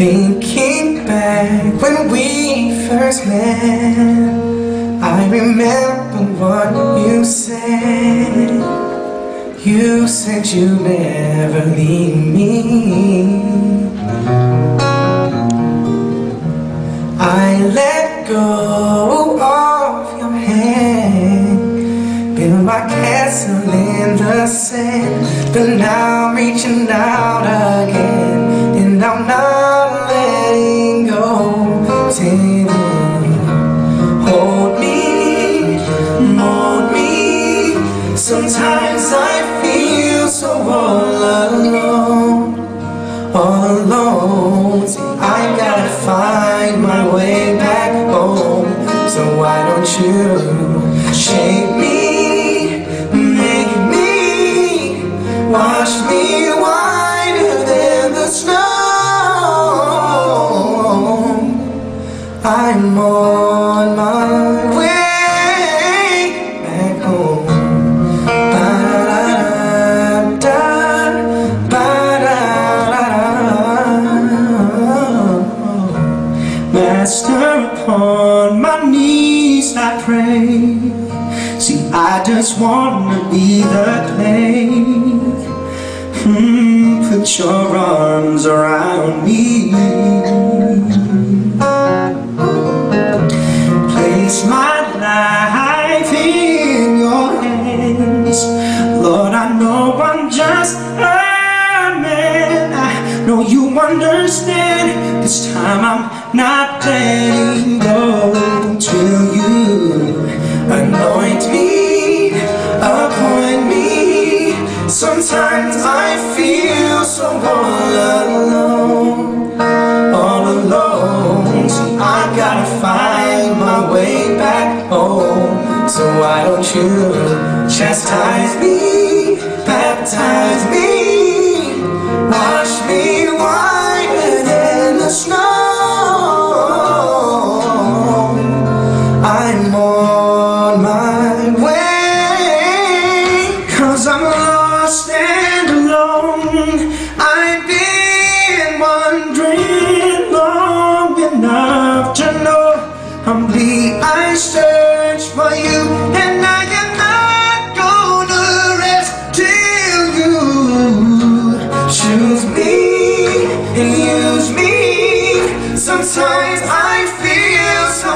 Thinking back. When we first met I remember what you said. You said you'd never leave me. I let go of your hand. Built my castle in the sand. But now I'm reaching out Sometimes I feel so all alone All alone. See, I gotta find my way back home. So why don't you shape me, make me Wash me whiter than the snow? I'm on Upon my knees I pray. See, I just wanna be the clay. Hmm, Put your arms around me. Place my life in you understand This time I'm not letting go Till you. Anoint me, appoint me. Sometimes I feel so all alone. All alone See, I gotta find my way back home. So why don't you chastise me, baptize me Wash me whiter I feel so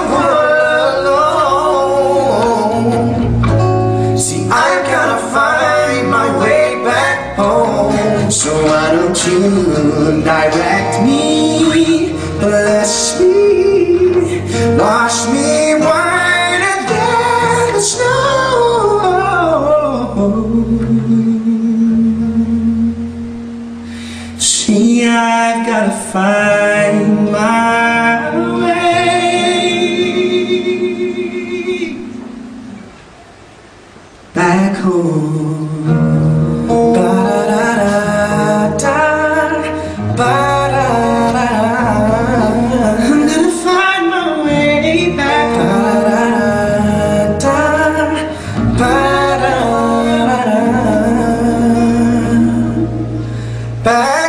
alone. See, I've gotta find my way back home. So why don't you direct me, bless me, wash me whiter than the snow. See, I've gotta find Bye.